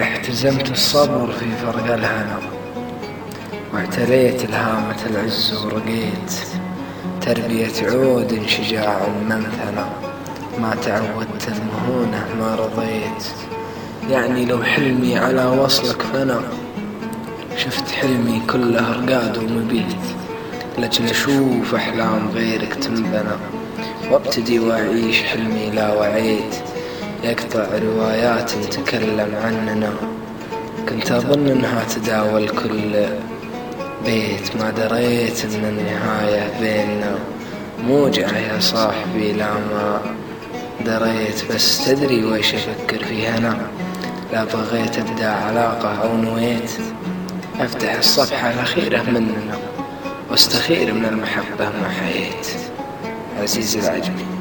احتزمت الصبر في فرق الهنا واعتليت الهامة العز ورقيت تربية عود شجاع منثنى ما تعودت المهونة ما رضيت. يعني لو حلمي على وصلك فنى شفت حلمي كله رقاد ومبيت. لجل أشوف أحلام غيرك تنبنى وأبتدي وأعيش حلمي لا وعيت. يقطع روايات تكلم عننا. كنت أظن أنها تداول كل بيت. ما دريت أن النهاية بيننا موجعة يا صاحبي لا ما دريت. بس تدري ويش أفكر فيها أنا؟ لا بغيت أبدأ علاقة أو نويت. أفتح الصفحة الأخيرة مننا وأستخير من المحبة ما حييت عزيزي العجمي.